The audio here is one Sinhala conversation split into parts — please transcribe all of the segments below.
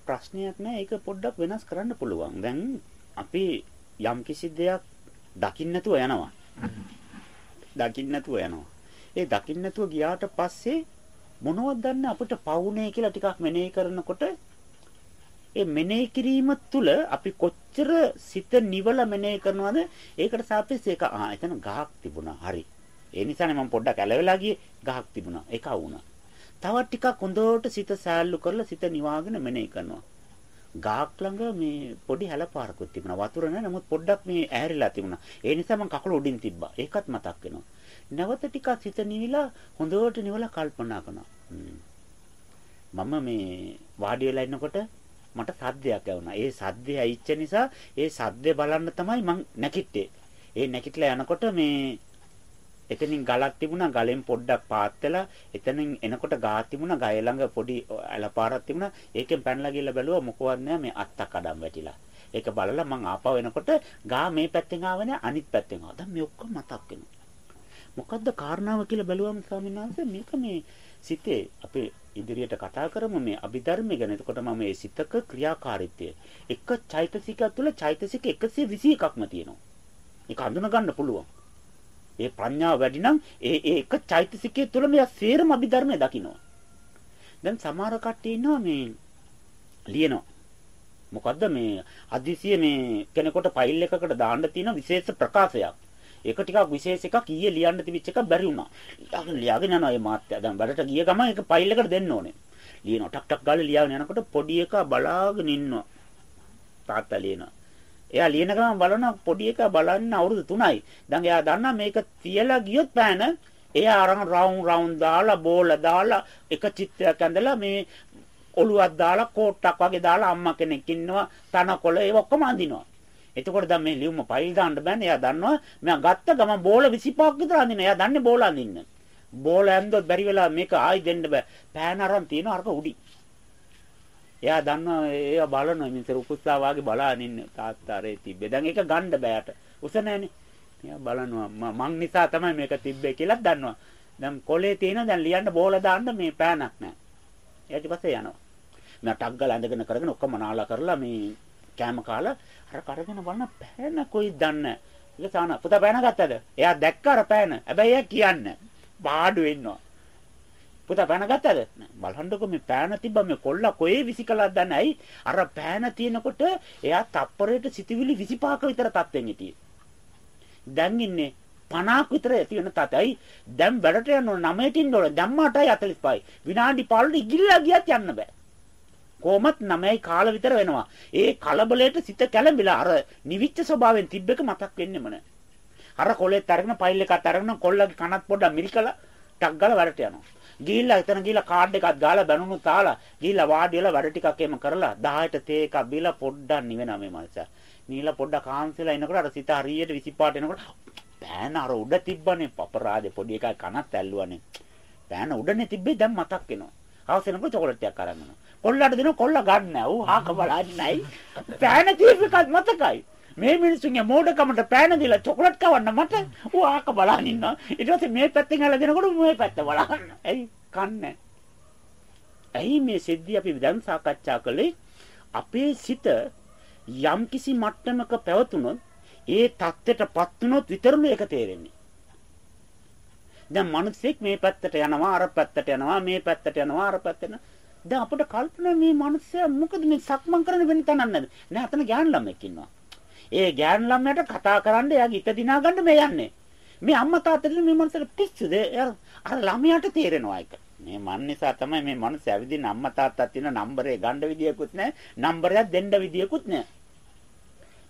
ප්‍රශ්නයක් නෑ. ඒක පොඩ්ඩක් වෙනස් කරන්න පුළුවන්. දැන් අපි යම් කිසි දෙයක් දකින්න නැතුව යනවා. දකින්න නැතුව යනවා. ඒ දකින්න නැතුව ගියාට පස්සේ මොනවද දන්න අපිට පවුනේ කියලා ටිකක් මෙනෙහි කරනකොට ඒ මෙනෙහි කිරීම තුළ අපි කොච්චර සිත නිවල මෙනෙහි කරනවද ඒකට සාපේක්ෂව ඒක ආ එතන ගහක් තිබුණා හරි ඒ නිසානේ මම පොඩ්ඩක් ඇලවෙලා ගියේ ගහක් තිබුණා ඒක වුණා තවත් ටිකක් හොඳට සිත සෑල්ලු කරලා සිත නිවාගෙන මෙනෙහි කරනවා. ගහක් ළඟ මේ පොඩි හැලපාරකුත් තිබුණා. වතුර නෑ නමුත් පොඩ්ඩක් මේ ඈරිලා තිබුණා. ඒ නිසා මම කකුල උඩින් තිබ්බා. ඒකත් මතක් වෙනවා. නැවත ටිකක් සිත නිවිලා හොඳට නිවලා කල්පනා කරනවා. මම මේ වාඩි වෙලා ඉන්නකොට මට සද්දයක් ඇහුණා. ඒ සද්දය ඇවිච්ච නිසා ඒ සද්දය බලන්න තමයි මං නැකිට්ටේ. ඒ නැකිටලා යනකොට මේ එතනින් ගලක් තිබුණා ගලෙන් පොඩ්ඩක් පාත් වෙලා එතනින් එනකොට ගා තිබුණා ගය ළඟ පොඩි ඇලපාරක් තිබුණා ඒකෙන් පැනලා ගිහලා බැලුවා මොකවත් නෑ මේ අත්තක් අඩම් වැටිලා ඒක බලලා මං ආපහු එනකොට ගා මේ පැත්තෙන් ආව නෑ අනිත් පැත්තෙන් ආවා දැන් මේ ඔක්කොම මතක් වෙනවා මොකද්ද කාරණාව කියලා බැලුවම ස්වාමීන් වහන්සේ මේක මේ සිතේ අපේ ඉදිරියට කතා කරමු මේ අභිධර්මය ගැන. එතකොට මම මේ සිතක ක්‍රියාකාරීත්වය එක චෛතසිකයක් තුළ චෛතසික 121ක්ම තියෙනවා. ඒක අඳුන ගන්න පුළුවන්. ඒ ප්‍රඥාව වැඩි නම් ඒ ඒ එක චෛතසිකයේ තුළ මෙයා සේරම අභිධර්මය දකිනවා. දැන් සමහර කට්ටිය ඉන්නවා මේ ලියනවා. මොකද්ද මේ අදිසිය මේ කෙනෙකුට ෆයිල් එකකට දාන්න තියෙන විශේෂ ප්‍රකාශයක්. ඒක ටිකක් විශේෂ එකක් ඊයේ ලියන්න තිබිච්ච එක බැරි වුණා. ඊළඟ ලියාගෙන යනවා මේ මාත්‍යා. දැන් වැඩට ගිය ගමන් ඒක ෆයිල් එකට දෙන්න ඕනේ. ලියනවා ටක් ටක් ගාලා ලියාගෙන යනකොට පොඩි එකා බලාගෙන ඉන්නවා. තාත්තා ලියනවා. එයා ලියන ගමන් බලනවා පොඩි එකා බලන්න අවුරුදු 3යි. දැන් එයා දන්නා මේක තියලා ගියොත් පෑන එයා අරන් රවුම් රවුම් දාලා බෝල දාලා එක චිත්‍රයක් ඇඳලා මේ ඔළුවක් දාලා කෝට්ටක් වගේ දාලා අම්මා කෙනෙක් ඉන්නවා තනකොළ ඒ ඔක්කොම අඳිනවා. එතකොට දැන් මේ ලියුම ෆයිල් දාන්න බෑනේ. එයා දන්නවා මම ගත්ත ගමන් බෝල 25ක් විතර අඳින්න. එයා දන්නේ බෝල අඳින්න. බෝල ඇන්දොත් බැරි වෙලා මේක ආයි දෙන්න බෑ. පෑන අරන් තියෙන අරක උඩි. එයා දන්නවා ඒවා බලනවා මිනිස්සු උකුස්ලා වාගේ බලාගෙන ඉන්න තාත්තාරේ තිබ්බේ. දැන් ඒක ගන්න බෑට. උස නැහනේ. එයා බලනවා මං නිසා තමයි මේක තිබ්බේ කියලා දන්නවා. දැන් කොලේ තියෙන දැන් ලියන්න බෝල දාන්න මේ පෑනක් නැහැ. ඊට පස්සේ යනවා. මම ටක් ගාලා ඇඳගෙන කරගෙන ඔක්කොම නාලා කරලා මේ කෑම කාලා අර කරගෙන බලන පෑන කොයිද දන්නේ. ඒක සාන පුතා පෑන ගත්තද? එයා දැක්ක අර පෑන. හැබැයි එයා කියන්නේ. බාඩු වෙන්නවා. පුතා පෑන ගත්තද? බලන්නකො මේ පෑන තිබ්බ මේ කොල්ලා කොහේ විසිකලක් දන්නේ. ඇයි? අර පෑන තියෙනකොට එයා තප්පරයට සිටිවිලි 25ක විතර තත්ත්වෙන් හිටියේ. දැන් ඉන්නේ 50ක් විතර ඇති වෙන තත්ත්වයි. දැන් වැඩට යන්න ඕන 9ට ඉන්න ඕන. දැන් 8යි 45යි. විනාඩි 15 ඉගිල්ලා ගියත් යන්න බෑ. කොහොමත් 9යි කාල විතර වෙනවා. ඒ කලබලයට සිත කැළඹිලා අර නිවිච්ච ස්වභාවයෙන් තිබ්බක මතක් වෙන්නෙම නැහැ. අර කොලෙත් අරගෙන ෆයිල් එකත් අරගෙන කොල්ලගේ කනත් පොඩ්ඩක් මිරිකලා ටක් ගාලා වැඩට යනවා. ගිහිල්ලා එතන ගිහිල්ලා කාඩ් එකක් ගාලා බැනුණු තාලා ගිහිල්ලා වාඩි වෙලා වැඩ ටිකක් එම කරලා 10ට තේ එකක් බීලා පොඩ්ඩක් නිවෙනවා මේ මනුස්සයා. නීලා පොඩ්ඩක් කාන්සෙලා එනකොට අර සිත හරියට 25ට එනකොට පෑන අර උඩ තිබ්බනේ අපරාධේ පොඩි එකයි කනත් ඇල්ලුවානේ. පෑන උඩනේ තිබ්බේ දැන් මතක් වෙනවා. හවස වෙනකොට චොකලට් එකක් අරන් යනවා. කොල්ලට දෙනවා කොල්ල ගන්න. ඌ හාක බලන්නයි. පෑන දීපිකත් මතකයි. මේ මිනිස්සුන්ගේ මෝඩකමට පෑන දීලා චොකලට් කවන්න මට ඌ ආක බලන් ඉන්නවා. ඊට පස්සේ මේ පැත්තෙන් හැල දෙනකොට මේ පැත්ත බලන්න. ඇයි කන්නේ? ඇයි මේ සිද්ධිය අපි දැන් සාකච්ඡා කළේ? අපේ සිත යම්කිසි මට්ටමක පැවතුනොත් ඒ தත්ත්වයටපත් වුනොත් විතරලු ඒක තේරෙන්නේ. දැන් මිනිස්සෙක් මේ පැත්තට යනවා අර පැත්තට යනවා මේ පැත්තට යනවා අර පැත්තට යනවා දැන් අපිට කල්පනා මේ මිනිස්සයා මොකද මේ සක්මන් කරන්න වෙන තැනක් නැද්ද? නෑ අතන ගෑන් ළමෙක් ඉන්නවා. ඒ ගෑන් ළමයාට කතා කරන්න එයාගේ ඉත දිනා ගන්න මේ යන්නේ. මේ අම්මා තාත්තට මේ මිනිස්සට පිස්සුද? අර ළමයාට තේරෙනවා ඒක. මේ මන් නිසා තමයි මේ මිනිස්සු ඇවිදින්න අම්මා තාත්තා තියෙන නම්බරේ ගන්න විදියකුත් නැහැ. නම්බරයක් දෙන්න විදියකුත් නැහැ.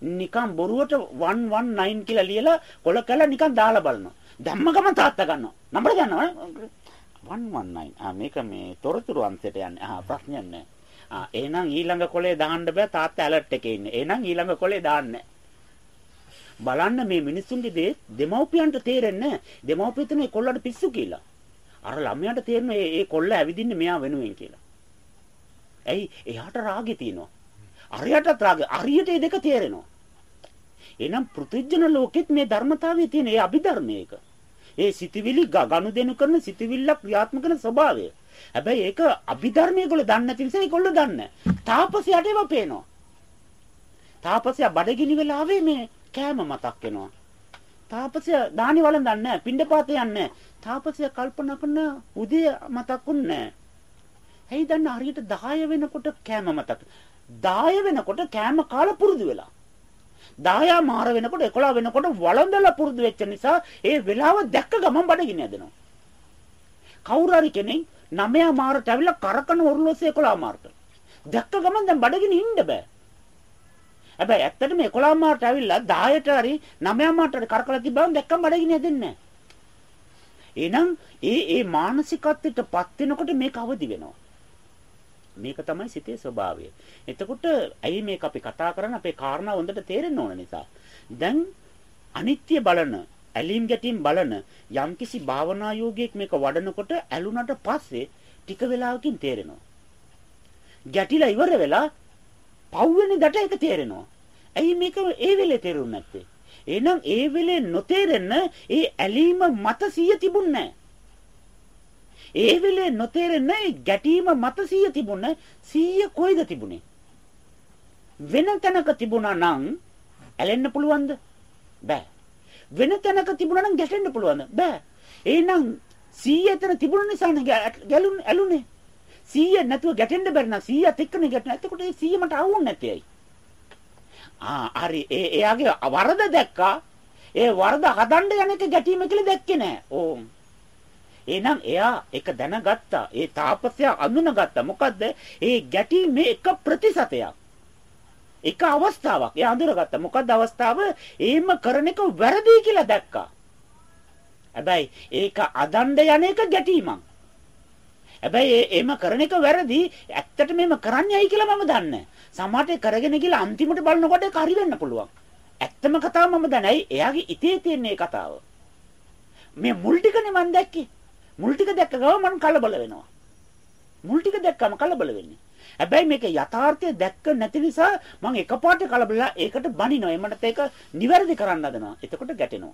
නිකන් බොරුවට 119 කියලා ලියලා කොල කළා නිකන් දාලා බලනවා. දැම්ම ගම තාත්තා ගන්නවා. නම්බර ගන්නවා. 119. ආ මේක මේ තොරතුරු අංශයට යන්නේ. ආ ප්‍රශ්නයක් නැහැ. ආ එහෙනම් ඊළඟ කොලේ දාන්න බෑ තාත්තා ඇලර්ට් එකේ ඉන්නේ. එහෙනම් ඊළඟ කොලේ දාන්න බලන්න මේ මිනිස්සුන්ගේ දේ දෙමව්පියන්ට තේරෙන්නේ දෙමව්පිය තුනේ කොල්ලට පිස්සු කියලා. අර ළමයාට තේරෙන්නේ මේ ඒ කොල්ල ඇවිදින්නේ මෙයා වෙනුවෙන් කියලා. ඇයි එයාට රාගෙ තියෙනවා. අරයටත් රාගෙ. අරියට මේ දෙක තේරෙනවා. එහෙනම් පෘථිජන ලෝකෙත් මේ ධර්මතාවය තියෙන ඒ අභිධර්මයක. ඒ සිතවිලි ගනුදෙනු කරන සිතවිල්ල ක්‍රියාත්මක කරන ස්වභාවය. හැබැයි ඒක අභිධර්මයේ ගොල්ලෝ දන්නේ නැති නිසා ඒගොල්ලෝ දන්නේ. තාපසයාට ඒවා පේනවා. තාපසයා බඩගිනි වෙලාවේ මේ කෑම මතක් වෙනවා. තාපසයා දානි වළඳන්නේ නැහැ, පිණ්ඩපාත යන්නේ නැහැ. තාපසයා කල්පනා කරන උදේ මතක්ුන්නේ නැහැ. ඇයි දන්න හරියට 10 වෙනකොට කෑම මතක්. 10 වෙනකොට කෑම කාලා පුරුදු වෙලා. 10 මාර වෙනකොට 11 වෙනකොට වළඳලා පුරුදු වෙච්ච නිසා ඒ වෙලාව දැක්ක ගමන් බඩගින්න ඇදෙනවා. කවුරු හරි කෙනෙක් 9 මාරට ඇවිල්ලා කරකන ඔරලෝසේ 11 මාරට. දැක්ක ගමන් දැන් බඩගින්න ඉන්න බෑ. හැබැයි ඇත්තටම 11 මාරට ඇවිල්ලා 10ට හරි 9 මාරට හරි කරකලා තිබ්බම දැක්කම බඩගින්න ඇදෙන්නේ නැහැ. එහෙනම් ඒ ඒ මානසිකත්වයටපත් වෙනකොට මේක අවදි වෙනවා. මේක තමයි සිතේ ස්වභාවය. එතකොට ඇයි මේක අපි කතා කරන්නේ අපේ කාරණා හොඳට තේරෙන්න ඕන නිසා. දැන් අනිත්‍ය බලන, ඇලීම් ගැටීම් බලන යම්කිසි භාවනා යෝගයක් මේක වඩනකොට ඇලුනට පස්සේ ටික වෙලාවකින් තේරෙනවා. ගැටිලා ඉවර වෙලා පව්වෙනි දට ඒක තේරෙනවා. ඇයි මේක ඒ වෙලේ තේරුන්නේ නැත්තේ? එහෙනම් ඒ වෙලේ නොතේරෙන්න ඒ ඇලීම මත සිය තිබුණේ නැහැ. ඒ වෙලේ නොතේරෙන්නේ ගැටීම මත සීය තිබුණ සීය කොයිද තිබුණේ වෙන තැනක තිබුණා නම් ඇලෙන්න පුළුවන්ද බෑ වෙන තැනක තිබුණා නම් ගැටෙන්න පුළුවන්ද බෑ එහෙනම් සීය එතන තිබුණ නිසා ගැලුන් ඇලුනේ සීය නැතුව ගැටෙන්න බැරි නම් සීයත් එක්කනේ ගැටෙන. එතකොට ඒ සීය මට අහුන්නේ නැති ඇයි? ආ හරි ඒ එයාගේ වරද දැක්කා. ඒ වරද හදන්න යන එක ගැටීම කියලා දැක්කේ නෑ. ඕම්. එහෙනම් එයා ඒක දැනගත්තා. ඒ තාපසයා අඳුනගත්තා. මොකද්ද? ඒ ගැටීමේ එක ප්‍රතිශතයක්. එක අවස්ථාවක්. එයා අඳුරගත්තා. මොකද්ද අවස්ථාව? එහෙම කරන එක වැරදි කියලා දැක්කා. හැබැයි ඒක අදණ්ඩ යන එක ගැටීමක්. හැබැයි එහෙම කරන එක වැරදි. ඇත්තට මෙහෙම කරන්නේයි කියලා මම දන්නේ. සමහරට කරගෙන ගිහලා අන්තිමට බලනකොට ඒක හරි වෙන්න පුළුවන්. ඇත්තම කතාව මම දන්නේ. එයාගේ ඉතේ තියෙන මේ කතාව. මේ මුල් ටිකනේ මම දැක්කේ. මුල් ටික දැක්ක ගම මම කලබල වෙනවා. මුල් ටික දැක්කම කලබල වෙන්නේ. හැබැයි මේක යථාර්ථය දැක්ක නැති නිසා මම එකපාරට කලබලලා ඒකට බනිනවා. එමණට ඒක නිවැරදි කරන්න හදනවා. එතකොට ගැටෙනවා.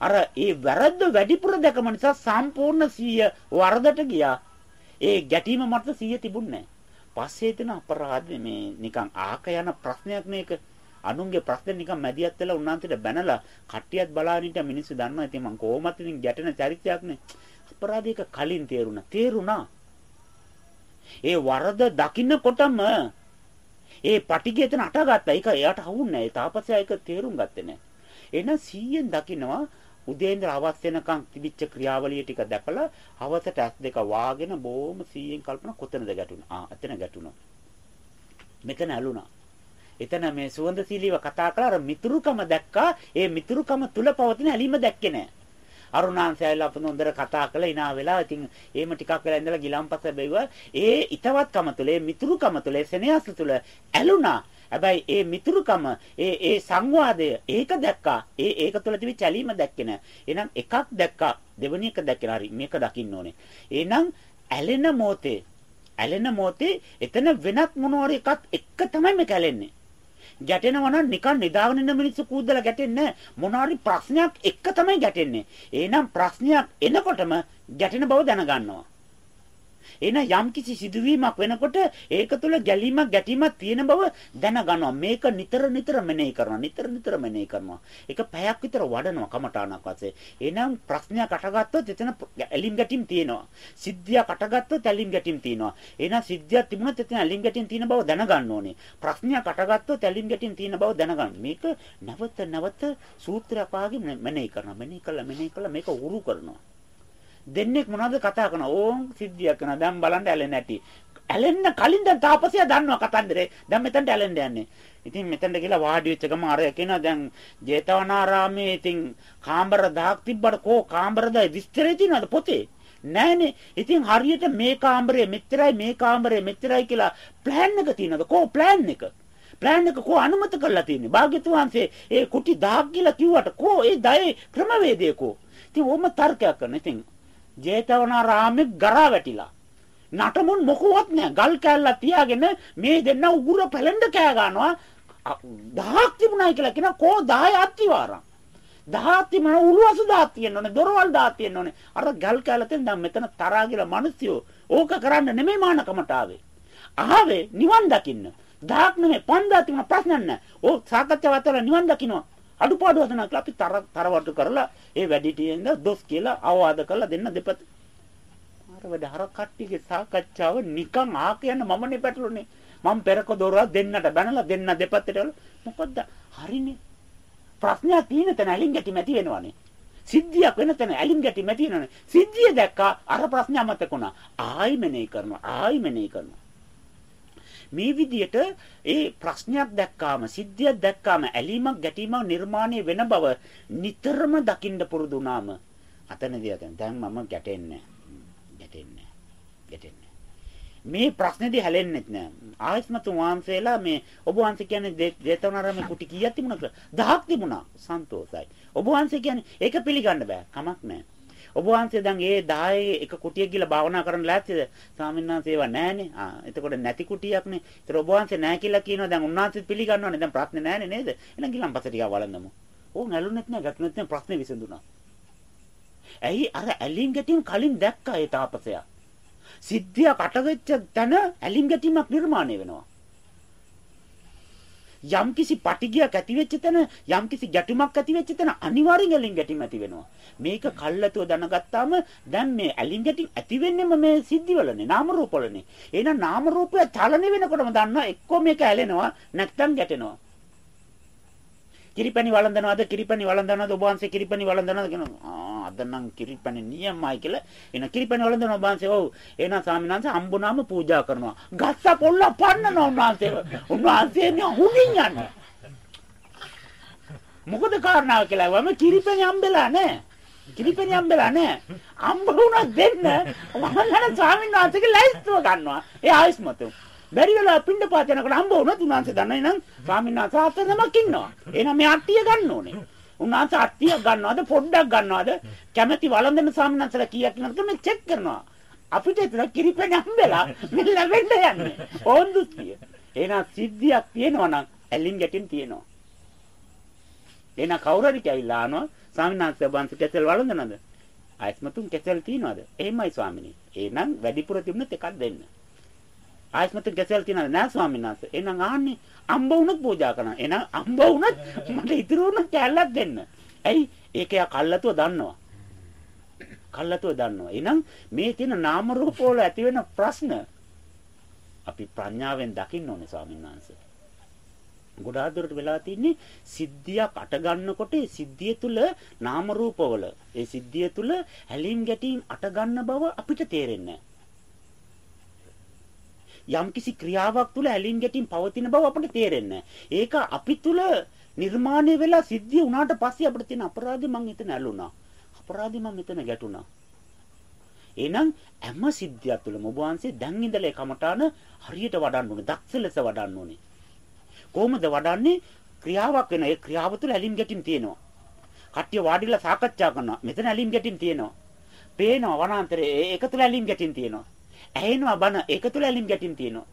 අර ඒ වැරද්ද වැඩිපුර දැකම නිසා සම්පූර්ණ 100 වරදට ගියා. ඒ ගැටීම මත 100 තිබුණේ පස්සේ තියෙන අපරාධ මේ නිකන් ආක යන ප්‍රශ්නයක් මේක. අනුන්ගේ ප්‍රශ්න නිකන් මැදිහත් වෙලා උන්වන්සේට බැනලා කට්ටියත් බලාගෙන ඉන්න මිනිස්සු දන්නවා. ඉතින් මං කොහොමත් ඉතින් ගැටෙන චරිතයක් නේ. අපරාධයක කලින් තේරුණා. තේරුණා. ඒ වරද දකින්නකොටම ඒ පටිගය එතන අටගත්තා. ඒක එයාට හවුන්නේ නැහැ. ඒ තාපසයා ඒක තේරුම් ගත්තේ නැහැ. එහෙනම් 100ෙන් දකින්නවා උදේ ඉඳලා හවස් වෙනකන් තිබිච්ච ක්‍රියාවලිය ටික දැකලා හවසට ඇස් දෙක වාගෙන බොහොම 100ෙන් කල්පනා කොතනද ගැටුණා. ආ එතන ගැටුණා. මෙතන ඇලුනා. එතන මේ සුවඳශීලීව කතා කරලා අර මිතුරුකම දැක්කා. ඒ මිතුරුකම තුල පවතින ඇලීම දැක්කේ නැහැ. අරුණාංශය ඇවිල්ලා අපිට හොඳට කතා කරලා ඉනා වෙලා ඉතින් එහෙම ටිකක් වෙලා ඉඳලා ගිලම්පස බැවුවා ඒ ිතවත්කම තුළ ඒ මිතුරුකම තුළ ඒ සෙනෙහස තුළ ඇලුනා හැබැයි ඒ මිතුරුකම ඒ ඒ සංවාදය ඒක දැක්කා. ඒ ඒක තුළ තිබි චැලීම දැක්කේ නෑ එහෙනම් එකක් දැක්කා. දෙවෙනි එක දැක්කේ. හරි මේක දකින්න ඕනේ. එහෙනම් ඇලෙන මොතේ ඇලෙන මොතේ එතන වෙනත් මොනවාරි එකක් එක තමයි මේක ඇලෙන්නේ. ගැටෙනවා නම් නිකන් නිදාගෙන ඉන්න මිනිස්සු කූදලා ගැටෙන්නේ මොනවාරි ප්‍රශ්නයක් එක්ක තමයි ගැටෙන්නේ. එහෙනම් ප්‍රශ්නයක් එනකොටම ගැටෙන බව දැනගන්නවා. එන යම්කිසි සිදුවීමක් වෙනකොට ඒක තුළ ගැලීමක් ගැටීමක් තියෙන බව දැනගන්නවා. මේක නිතර නිතර මෙනෙහි කරනවා. නිතර නිතර මෙනෙහි කරනවා. ඒක පැයක් විතර වඩනවා කමඨාණක් වශයෙන්. එහෙනම් ප්‍රශ්නයක් අටගත්තොත් එතන ඇලිම් ගැටීම් තියෙනවා. සිද්ධියක් අටගත්තොත් ඇලිම් ගැටීම් තියෙනවා. එහෙනම් සිද්ධියක් තිබුණොත් එතන ඇලිම් ගැටීම් තියෙන බව දැනගන්න ඕනේ. ප්‍රශ්නයක් අටගත්තොත් ඇලිම් ගැටීම් තියෙන බව දැනගන්න. මේක නැවත නැවත සූත්‍රයක් වාගේ මෙනෙහි කරනවා. මෙනෙහි කළා මෙනෙහි කළා මේක උරු කරනවා. දෙන්නෙක් මොනවද කතා කරනවා ඕම් සිද්ධියක් කරනවා දැන් බලන්න ඇලෙන්නේ නැටි. ඇලෙන්න කලින් දැන් තාපසයා දන්නවා කතන්දරේ. දැන් මෙතනට ඇලෙන්න යන්නේ. ඉතින් මෙතනට ගිහලා වාඩි වෙච්ච ගම අර කියනවා දැන් ජේතවනාරාමේ ඉතින් කාමර දහක් තිබ්බට කෝ කාමරද විස්තරේ තියෙනවද පොතේ? නෑනේ ඉතින් හරියට මේ කාමරේ මෙච්චරයි මේ කාමරේ මෙච්චරයි කියලා ප්ලෑන් එක තියෙනවද? කෝ ප්ලෑන් එක? ප්ලෑන් එක කෝ අනුමත කරලා තියෙන්නේ? භාග්‍යතුන් වහන්සේ ඒ කුටි 1000 කියලා කිව්වට කෝ? ඒ දයේ ක්‍රමවේදය කෝ? ඉතින් ඕම තර්කයක් කරන ඉතින් ජේතවනාරාමේ ගරා වැටිලා. නටමුන් මොකුවත් නැහැ. ගල් කැල්ලක් තියාගෙන මේ දෙන්න උගුර පැලෙන්න කෑ ගන්නවා. දහක් තිබුණයි කියලා කියන කෝ 10 අත්තිවාරම්. දහක් තිබුණ උළුවස දහක් තියෙන්න ඕනේ. දොරවල් දහක් තියෙන්න ඕනේ. අර ගල් කැල්ලෙන් දැන් මෙතන තරහා කියලා මිනිස්සු ඕක කරන්න නෙමෙයි මානකමට ආවේ. ආවේ නිවන් දකින්න. දහක් නෙමෙයි 5000 තිබුණ ප්‍රශ්නයක් නැහැ. ඕ සාකච්ඡාව අතර නිවන් දකින්නවා. අඩුපාඩු හදනවා කියලා අපි තර තරවටු කරලා ඒ වැඩිටියෙන්ද දොස් කියලා අවවාද කරලා දෙන්න දෙපත. අර වැඩ හර කට්ටියගේ සාකච්ඡාව නිකන් ආ කියන්න මමනේ පැටළුනේ. මම පෙරක දොරවා දෙන්නට බැනලා දෙන්න දෙපැත්තට මොකද්ද? හරිනේ. ප්‍රශ්නයක් තියෙන තැන ඇලින් ගැටි මැති වෙනවනේ. සිද්ධියක් වෙන තැන ඇලින් ගැටි මැති වෙනවනේ. සිද්ධිය දැක්කා අර ප්‍රශ්නේ අමතකුණා. ආයි මෙනේ කරනවා. ආයි මෙනේ කරනවා. මේ විදියට ඒ ප්‍රශ්නයක් දැක්කාම සිද්ධියක් දැක්කාම ඇලීමක් ගැටීමක් නිර්මාණය වෙන බව නිතරම දකින්න පුරුදු වුණාම අතනදී අතන දැන් මම ගැටෙන්නේ ගැටෙන්නේ ගැටෙන්නේ මේ ප්‍රශ්නේදී හැලෙන්නෙත් නෑ ආයස්මතු වහන්සේලා මේ ඔබ වහන්සේ කියන්නේ දේතවනාරාමේ කුටි කීයක් තිබුණාද 10ක් තිබුණා. සන්තෝසයි ඔබ වහන්සේ කියන්නේ ඒක පිළිගන්න බෑ. කමක් නෑ ඔබ වහන්සේ දැන් ඒ 10 එක කුටියක් ගිහලා භාවනා කරන්න ලෑස්තිද? ස්වාමීන් වහන්සේ ඒවා නැහනේ. ආ එතකොට නැති කුටියක්නේ. ඒතර ඔබ වහන්සේ නැහැ කියලා කියනවා. දැන් උන්වහන්සේ පිළිගන්නවනේ. දැන් ප්‍රශ්නේ නැහනේ නේද? එහෙනම් ගිලන් පස්සේ ටිකක් වළඳමු. ඕ නැලුනෙත් නැහැ, ගැටුනෙත් නැහැ ප්‍රශ්නේ විසඳුණා. ඇයි අර ඇලින් ගැටීම් කලින් දැක්කා ඒ තාපසයා. සිද්ධිය කටවෙච්ච තැන ඇලින් ගැටීමක් නිර්මාණය වෙනවා. යම්කිසි පටිගයක් ඇති වෙච්ච තැන යම්කිසි ගැටුමක් ඇති වෙච්ච තැන අනිවාර්යෙන් ඇලින් ගැටීම් ඇති වෙනවා. මේක කල්ලාතුව දැනගත්තාම දැන් මේ ඇලින් ගැටීම් ඇති වෙන්නේම මේ සිද්ධිවලනේ නාම රූපවලනේ. එහෙනම් නාම රූපය චලන වෙනකොටම දන්නවා එක්කෝ මේක ඇලෙනවා නැත්නම් ගැටෙනවා. කිරිපැණි වළඳනවාද කිරිපැණි වළඳනවාද ඔබ වහන්සේ කිරිපැණි වළඳනවාද කියනවා ආ අද නම් කිරිපැණි නියමයි කියලා. එන කිරිපැණි වළඳනවා ඔබ වහන්සේ ඔව් එහෙනම් ස්වාමීන් වහන්සේ අම්බුනාම පූජා කරනවා. ගස්ස පොල්ල පන්නනවා උන්වහන්සේ උන්වහන්සේ නේ හුණින් යන්නේ. මොකද කාරණාව කියලා වම කිරිපැණි හම්බෙලා නැහැ. කිරිපැණි හම්බෙලා නැහැ. අම්බ වුණා දෙන්න. මම නේද ස්වාමීන් වහන්සේගේ ලයිස්තුව ගන්නවා. ඒ ආයස්මතු. බැරි වෙලා පින්න පාත යනකොට හම්බ වුණොත් උන්වහන්සේ දන්නේ නම් ස්වාමීන් වහන්සේ හතර නමක් ඉන්නවා. එහෙනම් මේ අට්ටිය ගන්න ඕනේ. උන්වහන්සේ අට්ටිය ගන්නවද පොඩ්ඩක් ගන්නවද? කැමැති වළඳන ස්වාමීන් වහන්සේලා කීයක් ඉන්නවද මේ චෙක් කරනවා. අපිට ඒතර කිරිපෙණ හම්බෙලා මේ ලැබෙන්න යන්නේ. ඕන්දුස් කිය. එහෙනම් සිද්ධියක් තියෙනවා නම් ඇලින් ගැටින් තියෙනවා. එහෙනම් කවුරු හරි කැවිලා ආනවා ස්වාමීන් වහන්සේ වහන්සේ කැසල් වළඳනද? ආයස්මතුන් කැසල් තියනවද? එහෙමයි ස්වාමිනේ. එහෙනම් වැඩිපුර තිබුණත් එකක් දෙන්න. ආයස්මත් ගැසල් තියනද නෑ ස්වාමීන් වහන්සේ. එහෙනම් ආන්නේ අම්බ වුණත් පූජා කරනවා. එහෙනම් අම්බ වුණත් මට ඉතුරු වුණ කැල්ලක් දෙන්න. ඇයි? ඒක යා කල්ලාතුව දන්නවා. කල්ලාතුව දන්නවා. එහෙනම් මේ තියෙන නාම රූප වල ඇති වෙන ප්‍රශ්න අපි ප්‍රඥාවෙන් දකින්න ඕනේ ස්වාමීන් වහන්සේ. ගොඩාක් දුරට වෙලා තින්නේ සිද්ධියක් අට ගන්නකොට ඒ සිද්ධිය තුල නාම රූපවල ඒ සිද්ධිය තුල හැලීම් ගැටීම් අට ගන්න බව අපිට තේරෙන්නේ නැහැ. යම්කිසි ක්‍රියාවක් තුළ ඇලින් ගැටින් පවතින බව අපිට තේරෙන්නේ ඒක අපි තුළ නිර්මාණය වෙලා සිද්ධිය වුණාට පස්සේ අපිට තියෙන අපරාධය මං එතන ඇලුනා. අපරාධය මං මෙතන ගැටුණා. එහෙනම් හැම සිද්ධියක් තුළම ඔබ වහන්සේ දැන් ඉඳලා කමඨාන හරියට වඩන්න ඕනේ. දක්ෂ ලෙස වඩන්න ඕනේ. කොහොමද වඩන්නේ? ක්‍රියාවක් වෙන ඒ ක්‍රියාව තුළ ඇලින් ගැටින් තියෙනවා. කට්ටිය වාඩිලා සාකච්ඡා කරනවා. මෙතන ඇලින් ගැටින් තියෙනවා. පේනවා වනාන්තරේ ඒක තුළ ඇලින් ගැටින් තියෙනවා. ඇහෙනවා බන ඒක තුළ ඇලින් ගැටින් තියෙනවා.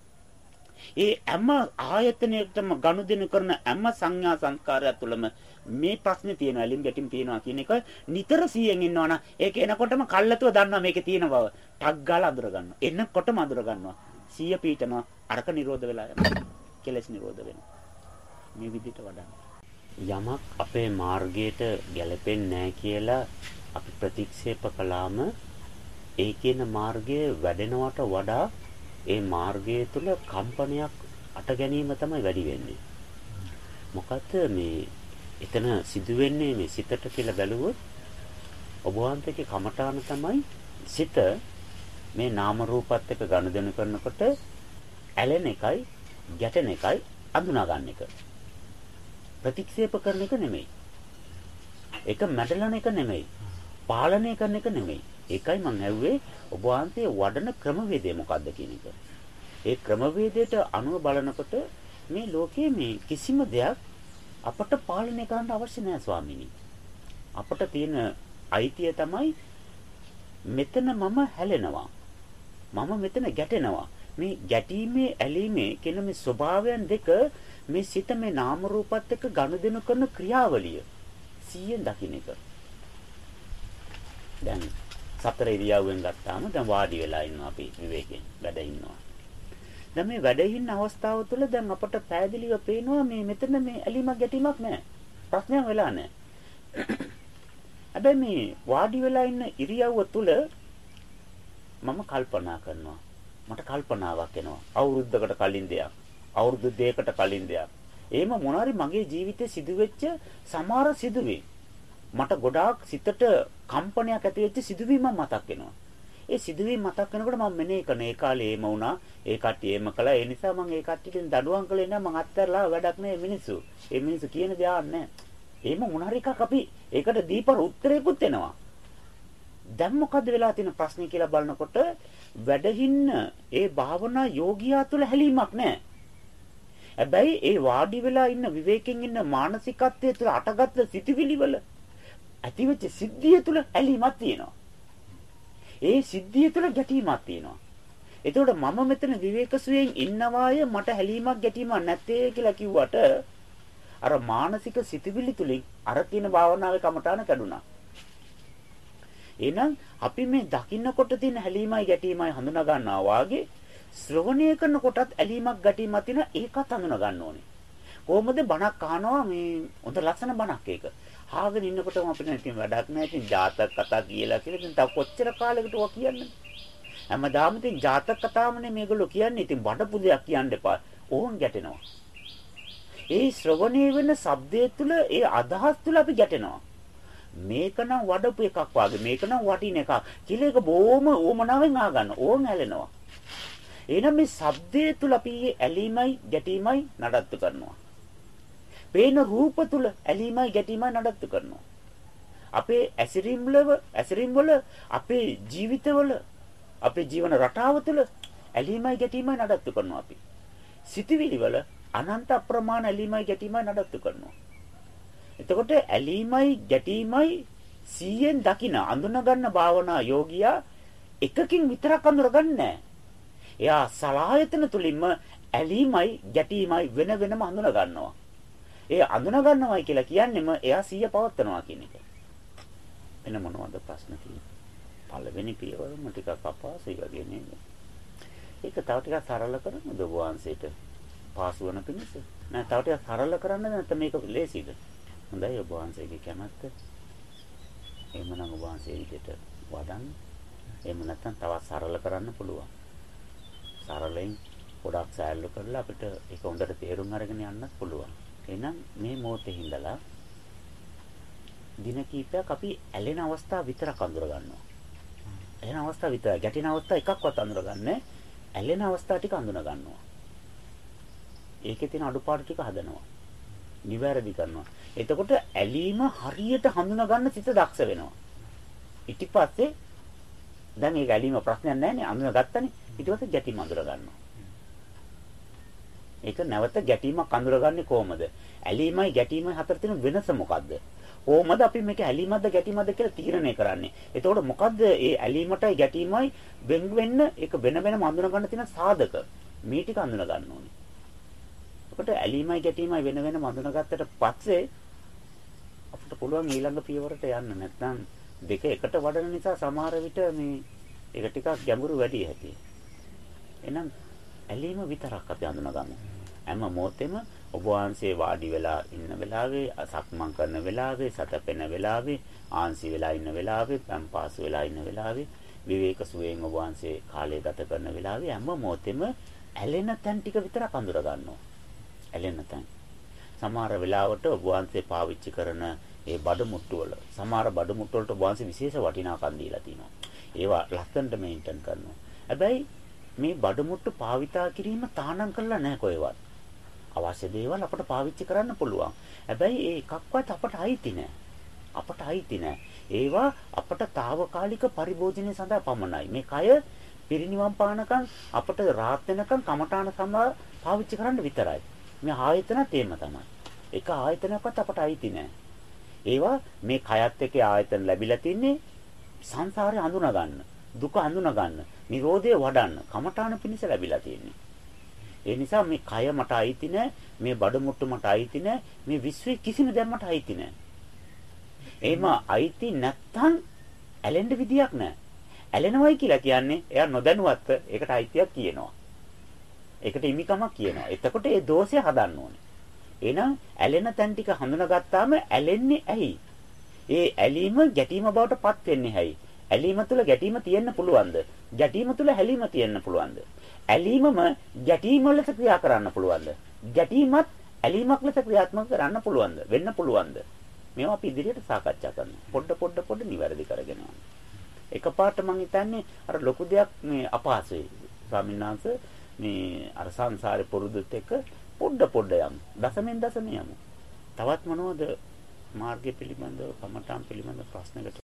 ඒ හැම ආයතනයකටම ගනුදෙනු කරන හැම සංඥා සංස්කාරය තුළම මේ ප්‍රශ්නේ තියෙනවා ඇලින් ගැටින් තියෙනවා කියන එක නිතර සියෙන් ඉන්නවනම් ඒක එනකොටම කල්ලාතුව දන්නවා මේකේ තියෙන බව. ටක් ගාලා අඳුර ගන්නවා. එනකොටම අඳුර ගන්නවා. සිය පීඨනවා අරක නිරෝධ වෙලා යනවා. කෙලස් නිරෝධ වෙනවා. මේ විදිහට වඩන්න. යමක් අපේ මාර්ගයට ගැලපෙන්නේ නැහැ කියලා අපි ප්‍රතික්ෂේප කළාම ඒ කියන මාර්ගය වැඩෙනවට වඩා ඒ මාර්ගය තුල කම්පනයක් අට ගැනීම තමයි වැඩි වෙන්නේ. මොකද මේ එතන සිදුවෙන්නේ මේ සිතට කියලා බැලුවොත් ඔබ වහන්සේගේ කමඨාන තමයි සිත මේ නාම රූපات එක්ක ගනුදෙනු කරනකොට ඇලෙන එකයි ගැටෙන එකයි අඳුනා ගන්න එක. ප්‍රතික්ෂේප කරන එක නෙමෙයි. ඒක මැඩලන එක නෙමෙයි. පාලනය කරන එක නෙමෙයි. ඒකයි මම ඇහුවේ ඔබ වහන්සේ වඩන ක්‍රමවේදය මොකක්ද කියන එක. ඒ ක්‍රමවේදයට අනුව බලනකොට මේ ලෝකයේ මේ කිසිම දෙයක් අපට පාලනය කරන්න අවශ්‍ය නැහැ ස්වාමීනි. අපට තියෙන අයිතිය තමයි මෙතන මම හැලෙනවා. මම මෙතන ගැටෙනවා. මේ ගැටීමේ ඇලීමේ කියන මේ ස්වභාවයන් දෙක මේ සිත මේ නාම රූපات එක්ක ගනුදෙනු කරන ක්‍රියාවලිය 100න් දකින්න එක. දැන් සතර ඉරියව්වෙන් ගත්තාම දැන් වාඩි වෙලා ඉන්නවා අපි විවේකයෙන් වැඩ ඉන්නවා. දැන් මේ වැඩ ඉන්න අවස්ථාව තුළ දැන් අපට පැහැදිලිව පේනවා මේ මෙතන මේ ඇලිමක් ගැටීමක් නැහැ. ප්‍රශ්නයක් වෙලා නැහැ. හැබැයි මේ වාඩි වෙලා ඉන්න ඉරියව්ව තුළ මම කල්පනා කරනවා. මට කල්පනාවක් එනවා. අවුරුද්දකට කලින් දෙයක්. අවුරුදු දෙකකට කලින් දෙයක්. එහෙම මොනාරි මගේ ජීවිතේ සිදුවෙච්ච සමහර සිදුවීම් මට ගොඩාක් සිතට කම්පනයක් ඇති වෙච්ච සිදුවීම් මතක් වෙනවා. ඒ සිදුවීම් මතක් වෙනකොට මම මෙනේ කරන ඒ කාලේ එහෙම වුණා. ඒ කට්ටිය එහෙම කළා. ඒ නිසා මම ඒ කට්ටියටෙන් දඩුවම් කළේ නැහැ. මම අත්හැරලා වැඩක් නැහැ මිනිස්සු. ඒ මිනිස්සු කියන දේ ආන්නේ එහෙම මොනාරි එකක් අපි ඒකට දීපර උත්තරයකුත් එනවා. දැන් මොකද්ද වෙලා තියෙන ප්‍රශ්නේ කියලා බලනකොට වැඩහින්න ඒ භාවනා යෝගියා තුළ හැලීමක් නැහැ. හැබැයි ඒ වාඩි වෙලා ඉන්න විවේකයෙන් ඉන්න මානසිකත්වයේ තුළ අටගත්ත සිටිවිලි වල ඇතිවෙච්ච සිද්ධිය තුළ ඇලීමක් තියෙනවා. ඒ සිද්ධිය තුළ ගැටීමක් තියෙනවා. එතකොට මම මෙතන විවේකසුවෙන් ඉන්නවාය මට හැලීමක් ගැටීමක් නැත්තේ කියලා කිව්වට අර මානසික සිතුවිලි තුලින් අර කියන භාවනාවේ කමඨාන කැඩුනා. එහෙනම් අපි මේ දකින්නකොට තියෙන හැලීමයි ගැටීමයි හඳුනා ගන්නවා වාගේ ශ්‍රවණය කරනකොටත් ඇලීමක් ගැටීමක් තියෙන ඒකත් හඳුනා ගන්න ඕනේ. කොහොමද බණක් අහනවා මේ හොඳ ලස්සන බණක් ඒක. ආගෙන ඉන්නකොටම අපිට ඉතින් වැඩක් නැහැ. ඉතින් ජාතක කතා කියලා කියලා ඉතින් තව කොච්චර කාලයකට ඔවා කියන්නේ. හැමදාම ඉතින් ජාතක කතාවනේ මේගොල්ලෝ කියන්නේ. ඉතින් බඩපු දෙයක් කියන්න එපා. ඕන් ගැටෙනවා. ඒ ශ්‍රවණය වෙන shabdය තුළ ඒ අදහස් තුළ අපි ගැටෙනවා. මේක නම් වඩපු එකක් වාගේ මේක නම් වටින එකක් කියලා ඒක බොහොම ඕමනාවෙන් ආගන්න ඕන් ඇලෙනවා එහෙනම් මේ shabdය තුල අපි ඇලීමයි ගැටීමයි නඩත්තු කරනවා පේන රූප තුල ඇලීමයි ගැටීමයි නඩත්තු කරනවා. අපේ ඇසිරීම් වල ඇසිරීම් වල අපේ ජීවිතවල අපේ ජීවන රටාව තුළ ඇලීමයි ගැටීමයි නඩත්තු කරනවා අපි. සිතවිලි වල අනන්ත අප්‍රමාණ ඇලීමයි ගැටීමයි නඩත්තු කරනවා. එතකොට ඇලීමයි ගැටීමයි සීයෙන් දකින අඳුන ගන්න භාවනා යෝගියා එකකින් විතරක් අඳුරගන්නේ එයා සලායතන තුලින්ම ඇලීමයි ගැටීමයි වෙන වෙනම අඳුන ගන්නවා. ඒ අඳුන ගන්නවයි කියලා කියන්නේම එයා සිහිය පවත්නවා කියන එක. වෙන මොනවද ප්‍රශ්න තියෙන්නේ? පළවෙනි පියවරම ටිකක් අපහසුයි වගේ නේද? ඒක තව ටිකක් සරල කරමුද වහන්සේට? පාසු වෙන පිණිස. නෑ තව ටිකක් සරල කරන්න නැත්නම් මේක ලේසිද? හොඳයි ඔබ වහන්සේගේ කැමැත්ත. එහෙමනම් ඔබ වහන්සේ විදිහට වඩන්න. එහෙම නැත්නම් තවත් සරල කරන්න පුළුවන්. සරලෙන් ගොඩක් සෑල්ලු කරලා අපිට ඒක හොඳට තේරුම් අරගෙන යන්නත් පුළුවන්. එහෙනම් මේ මොහොතේ හිඳලා දින කීපයක් අපි ඇලෙන අවස්ථා විතරක් අඳුර ගන්නවා. ඇලෙන අවස්ථා විතර ගැටෙන අවස්ථා එකක්වත් අඳුරගන්නේ ඇලෙන අවස්ථා ටික අඳුන ගන්නවා. ඒකේ තියෙන අඩුපාඩු ටික හදනවා. නිවැරදි කරනවා. එතකොට ඇලීම හරියට හඳුනා ගන්න සිත දක්ෂ වෙනවා. ඊට පස්සේ දැන් ඒක ඇලීම ප්‍රශ්නයක් නැහැ නේ අඳුන ගත්තනේ. ඊට පස්සේ ගැටීම අඳුර ගන්නවා. ඒක නැවත ගැටීමක් අඳුරගන්නේ කොහොමද? ඇලීමයි ගැටීමයි අතර තියෙන වෙනස මොකද්ද? කොහොමද අපි මේක ඇලීමක්ද ගැටීමක්ද කියලා තීරණය කරන්නේ? එතකොට මොකද්ද මේ ඇලීමටයි ගැටීමයි වෙන් වෙන්න ඒක වෙන වෙනම අඳුනගන්න තියෙන සාධක? මේ ටික අඳුන ගන්න ඕනේ. එතකොට ඇලීමයි ගැටීමයි වෙන වෙනම අඳුනගත්තට පස්සේ අපිට පුළුවන් ඊළඟ පියවරට යන්න. නැත්නම් දෙක එකට වඩන නිසා සමහර විට මේ ඒක ටිකක් ගැඹුරු වැඩි හැටි. එහෙනම් ඇලීම විතරක් අපි අඳුනගමු. හැම මොහොතෙම ඔබ වහන්සේ වාඩි වෙලා ඉන්න වෙලාවේ, සක්මන් කරන වෙලාවේ, සතපෙන වෙලාවේ, ආන්සි වෙලා ඉන්න වෙලාවේ, පම්පාසු වෙලා ඉන්න වෙලාවේ, විවේක සුවයෙන් ඔබ වහන්සේ කාලය ගත කරන වෙලාවේ හැම මොහොතෙම ඇලෙන තැන් ටික විතරක් අඳුර ගන්නවා. ඇලෙන තැන්. සමහර වෙලාවට ඔබ වහන්සේ පාවිච්චි කරන ඒ බඩ මුට්ටු වල සමහර බඩ මුට්ටු වලට ඔබ වහන්සේ විශේෂ වටිනාකම් දීලා තිනවා. ඒවා ලස්සනට මේන්ටන් කරනවා. හැබැයි මේ බඩමුට්ටු භාවිතා කිරීම තානම් කළා නැහැ කොහෙවත්. අවශ්‍ය දේවල් අපට පාවිච්චි කරන්න පුළුවන්. හැබැයි ඒ එකක්වත් අපට අයිති නැහැ. අපට අයිති නැහැ. ඒවා අපට తాවකාලික පරිභෝජනය සඳහා පමණයි. මේ කය පිරිනිවන් පානකම් අපට රාත් වෙනකම් කමඨාන සඳහා පාවිච්චි කරන්න විතරයි. මේ ආයතනත් එහෙම තමයි. එක ආයතනයක්වත් අපට අයිති නැහැ. ඒවා මේ කයත් එක්ක ආයතන ලැබිලා තින්නේ සංසාරේ අඳුනා ගන්න. දුක හඳුනා ගන්න, Nirodhe වඩන්න කමඨාන පිණිස ලැබිලා තියෙන්නේ. ඒ නිසා මේ කය මට අයිති නැහැ, මේ බඩ මුට්ටු මට අයිති නැහැ, මේ විශ්වයේ කිසිම දෙයක් මට අයිති නැහැ. එහෙම අයිති නැත්තම් ඇලෙන්න විදියක් නැහැ. ඇලෙනවයි කියලා කියන්නේ එයා නොදැනුවත්ව ඒකට අයිතියක් කියනවා. ඒකට හිමිකමක් කියනවා. එතකොට ඒ දෝෂය හදන්න ඕනේ. එහෙනම් ඇලෙන තැන් ටික හඳුනාගත්තාම ඇලෙන්නේ ඇයි? ඒ ඇලීම ගැටීම බවට පත් වෙන්නේ ඇයි? ඇලීම තුළ ගැටීම තියෙන්න පුළුවන්ද? ගැටීම තුළ හැලීම තියෙන්න පුළුවන්ද? ඇලීමම ගැටීම ලෙස ක්‍රියා කරන්න පුළුවන්ද? ගැටීමත් ඇලීමක් ලෙස ක්‍රියාත්මක කරන්න පුළුවන්ද? වෙන්න පුළුවන්ද? මේවා අපි ඉදිරියට සාකච්ඡා කරනවා. පොඩ පොඩ පොඩ නිවැරදි කරගෙන යනවා. එකපාරට මම හිතන්නේ අර ලොකු දෙයක් මේ අපහසුයි. ස්වාමීන් වහන්සේ මේ අර සංසාරේ පුරුදුත් එක්ක පොඩ පොඩ යමු. දසමෙන් දසම යමු. තවත් මොනවද මාර්ගය පිළිබඳව කමඨාන් පිළිබඳව ප්‍රශ්නකට